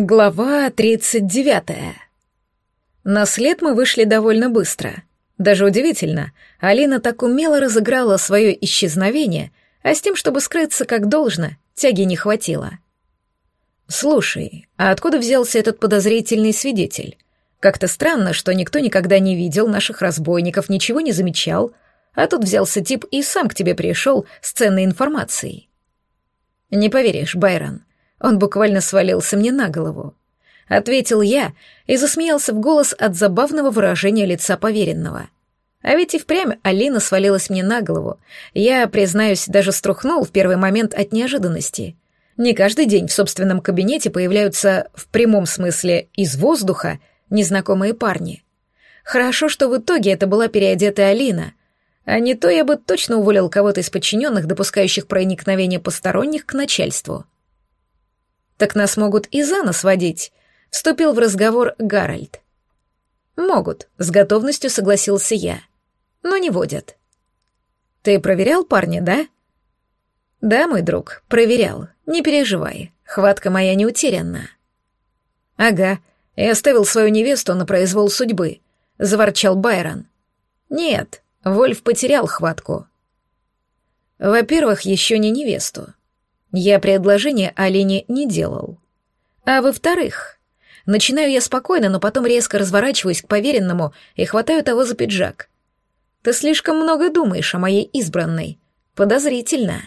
Глава 39. На след мы вышли довольно быстро. Даже удивительно, Алина так умело разыграла свое исчезновение, а с тем, чтобы скрыться как должно, тяги не хватило. «Слушай, а откуда взялся этот подозрительный свидетель? Как-то странно, что никто никогда не видел наших разбойников, ничего не замечал, а тут взялся тип и сам к тебе пришел с ценной информацией». «Не поверишь, Байрон, он буквально свалился мне на голову. Ответил я и засмеялся в голос от забавного выражения лица поверенного. А ведь и впрямь Алина свалилась мне на голову. Я, признаюсь, даже струхнул в первый момент от неожиданности. Не каждый день в собственном кабинете появляются в прямом смысле из воздуха незнакомые парни. Хорошо, что в итоге это была переодетая Алина, а не то я бы точно уволил кого-то из подчиненных, допускающих проникновение посторонних к начальству. Так нас могут и за нос водить, вступил в разговор Гарольд. Могут, с готовностью согласился я. Но не водят. Ты проверял парня, да? Да, мой друг, проверял. Не переживай, хватка моя не утеряна. Ага, и оставил свою невесту на произвол судьбы, заворчал Байрон. Нет, Вольф потерял хватку. Во-первых, еще не невесту. Я предложение Алине не делал. А во-вторых, начинаю я спокойно, но потом резко разворачиваюсь к поверенному и хватаю того за пиджак. Ты слишком много думаешь о моей избранной. Подозрительно.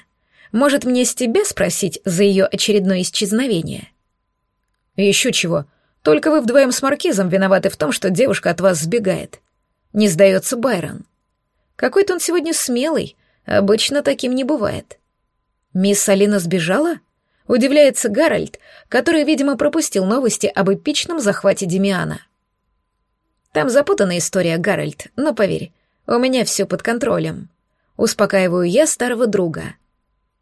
Может, мне с тебя спросить за ее очередное исчезновение? Еще чего. Только вы вдвоем с Маркизом виноваты в том, что девушка от вас сбегает. Не сдается Байрон. Какой-то он сегодня смелый, обычно таким не бывает. «Мисс Алина сбежала?» — удивляется Гарольд, который, видимо, пропустил новости об эпичном захвате Демиана. «Там запутанная история, Гарольд, но поверь, у меня все под контролем. Успокаиваю я старого друга.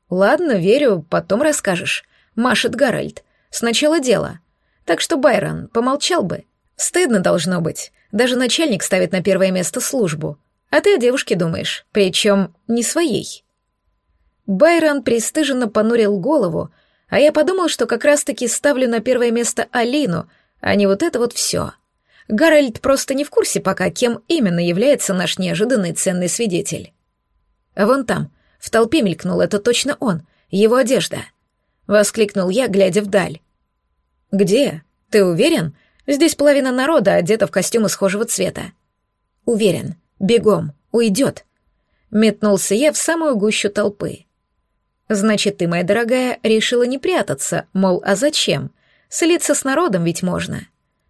Ладно, верю, потом расскажешь. Машет Гарольд. Сначала дело. Так что, Байрон, помолчал бы. Стыдно должно быть. Даже начальник ставит на первое место службу. А ты о девушке думаешь, причем не своей. Байрон пристыженно понурил голову, а я подумал, что как раз-таки ставлю на первое место Алину, а не вот это вот все. Гарольд просто не в курсе пока, кем именно является наш неожиданный ценный свидетель. Вон там, в толпе мелькнул, это точно он, его одежда. Воскликнул я, глядя вдаль. «Где? Ты уверен? Здесь половина народа одета в костюмы схожего цвета». «Уверен. Бегом. Уйдет». Метнулся я в самую гущу толпы. Значит, ты, моя дорогая, решила не прятаться, мол, а зачем? Слиться с народом ведь можно.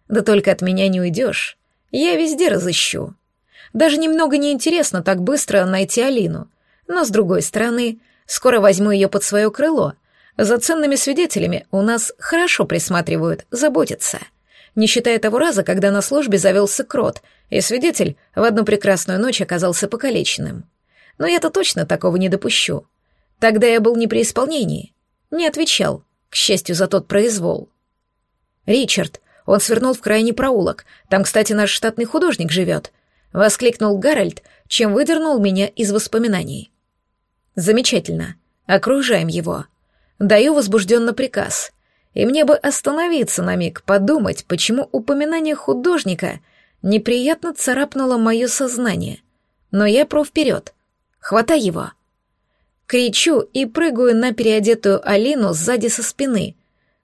Да только от меня не уйдешь. Я везде разыщу. Даже немного неинтересно так быстро найти Алину. Но, с другой стороны, скоро возьму ее под свое крыло. За ценными свидетелями у нас хорошо присматривают, заботятся. Не считая того раза, когда на службе завелся крот, и свидетель в одну прекрасную ночь оказался покалеченным. Но я-то точно такого не допущу. Тогда я был не при исполнении. Не отвечал, к счастью, за тот произвол. «Ричард, он свернул в крайний проулок. Там, кстати, наш штатный художник живет», — воскликнул Гарольд, чем выдернул меня из воспоминаний. «Замечательно. Окружаем его. Даю возбужденно приказ. И мне бы остановиться на миг, подумать, почему упоминание художника неприятно царапнуло мое сознание. Но я про вперед. Хватай его!» Кричу и прыгаю на переодетую Алину сзади со спины,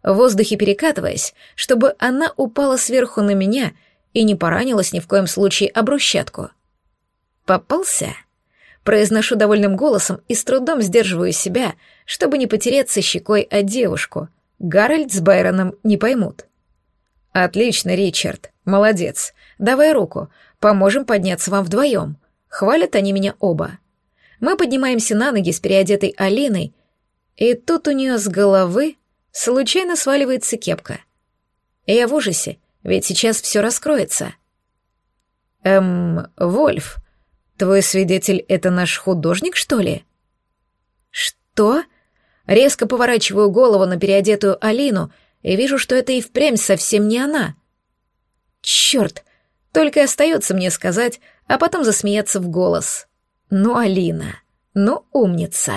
в воздухе перекатываясь, чтобы она упала сверху на меня и не поранилась ни в коем случае об брусчатку. «Попался?» Произношу довольным голосом и с трудом сдерживаю себя, чтобы не потереться щекой о девушку. Гарольд с Байроном не поймут. «Отлично, Ричард. Молодец. Давай руку. Поможем подняться вам вдвоем». Хвалят они меня оба. Мы поднимаемся на ноги с переодетой Алиной, и тут у нее с головы случайно сваливается кепка. Я в ужасе, ведь сейчас все раскроется. Эм, Вольф, твой свидетель — это наш художник, что ли? Что? Резко поворачиваю голову на переодетую Алину и вижу, что это и впрямь совсем не она. Черт, только остается мне сказать, а потом засмеяться в голос. Ну, Алина, ну, умница.